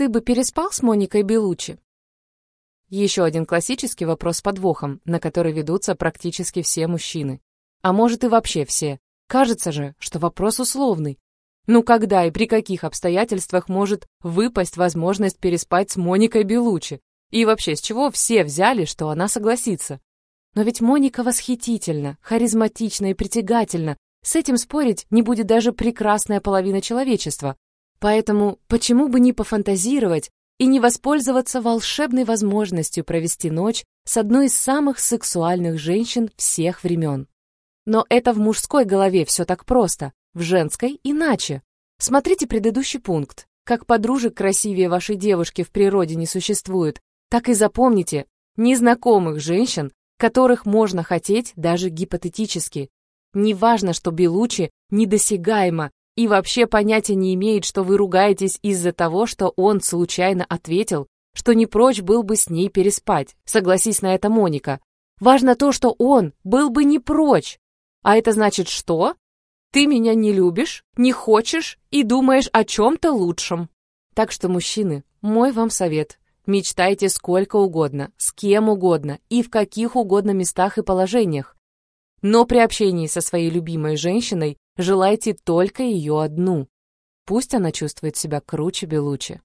Ты бы переспал с Моникой Белучи? Еще один классический вопрос с подвохом, на который ведутся практически все мужчины. А может и вообще все. Кажется же, что вопрос условный. Ну когда и при каких обстоятельствах может выпасть возможность переспать с Моникой Белучи? И вообще, с чего все взяли, что она согласится? Но ведь Моника восхитительна, харизматична и притягательна. С этим спорить не будет даже прекрасная половина человечества. Поэтому почему бы не пофантазировать и не воспользоваться волшебной возможностью провести ночь с одной из самых сексуальных женщин всех времен? Но это в мужской голове все так просто, в женской иначе. Смотрите предыдущий пункт. Как подружек красивее вашей девушки в природе не существует, так и запомните, незнакомых женщин которых можно хотеть даже гипотетически. Неважно, что Белучи недосягаемо и вообще понятия не имеет, что вы ругаетесь из-за того, что он случайно ответил, что не прочь был бы с ней переспать. Согласись на это, Моника. Важно то, что он был бы не прочь. А это значит что? Ты меня не любишь, не хочешь и думаешь о чем-то лучшем. Так что, мужчины, мой вам совет. Мечтайте сколько угодно, с кем угодно и в каких угодно местах и положениях. Но при общении со своей любимой женщиной желайте только ее одну. Пусть она чувствует себя круче Белучи.